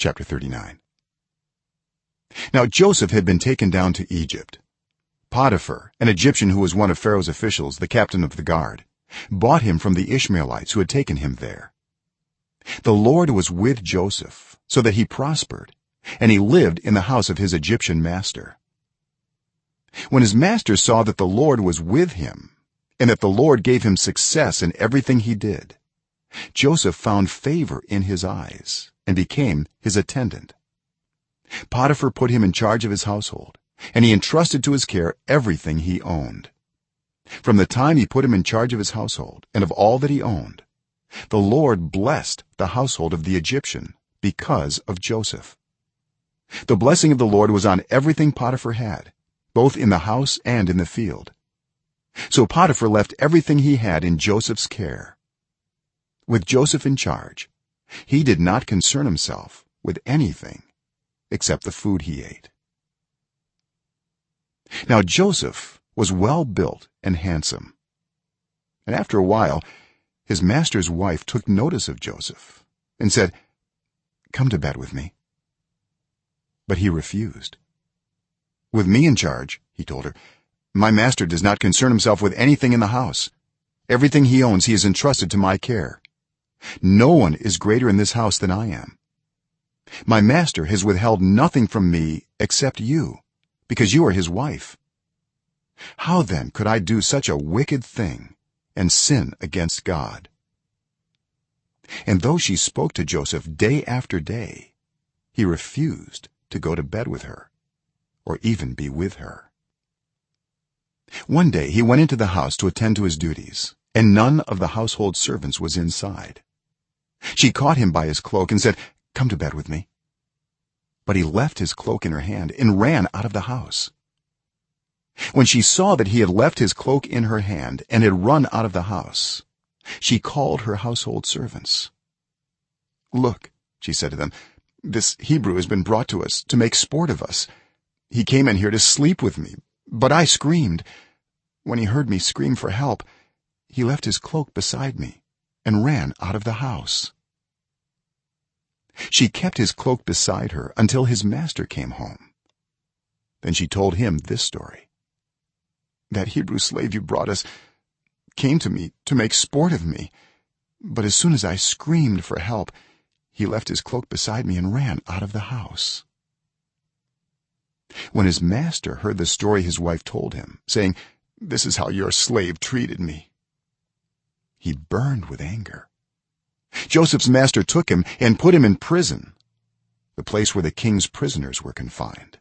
chapter 39 now joseph had been taken down to egypt. Potiphar an egyptian who was one of pharaoh's officials the captain of the guard bought him from the ishmaelites who had taken him there. The lord was with joseph so that he prospered and he lived in the house of his egyptian master. When his master saw that the lord was with him and that the lord gave him success in everything he did joseph found favor in his eyes and became his attendant. Potiphar put him in charge of his household and he entrusted to his care everything he owned. From the time he put him in charge of his household and of all that he owned the lord blessed the household of the egyptian because of joseph. The blessing of the lord was on everything potiphar had both in the house and in the field. So potiphar left everything he had in joseph's care. With joseph in charge he did not concern himself with anything except the food he ate. Now joseph was well built and handsome and after a while his master's wife took notice of joseph and said come to bed with me. But he refused. With me in charge he told her. My master does not concern himself with anything in the house. Everything he owns he has entrusted to my care no one is greater in this house than i am. My master has withheld nothing from me except you because you are his wife. How then could i do such a wicked thing and sin against god? And though she spoke to joseph day after day he refused to go to bed with her or even be with her. One day he went into the house to attend to his duties and none of the household servants was inside she caught him by his cloak and said come to bed with me. But he left his cloak in her hand and ran out of the house. When she saw that he had left his cloak in her hand and had run out of the house she called her household servants. Look she said to them this hebrew has been brought to us to make sport of us. He came in here to sleep with me but i screamed. When he heard me scream for help he left his cloak beside me and ran out of the house. She kept his cloak beside her until his master came home. Then she told him this story. That hebrew slave you brought us came to me to make sport of me but as soon as i screamed for help he left his cloak beside me and ran out of the house. When his master heard the story his wife told him saying this is how your slave treated me he burned with anger. Joseph's master took him and put him in prison the place where the king's prisoners were confined.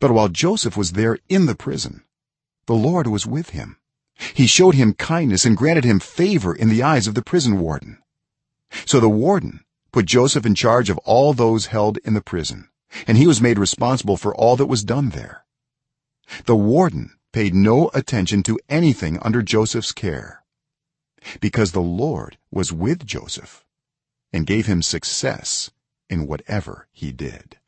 But while joseph was there in the prison the lord was with him. He showed him kindness and granted him favor in the eyes of the prison warden. So the warden put joseph in charge of all those held in the prison and he was made responsible for all that was done there. The warden paid no attention to anything under joseph's care. Because the lord was with joseph and gave him success in whatever he did